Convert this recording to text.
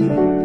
you.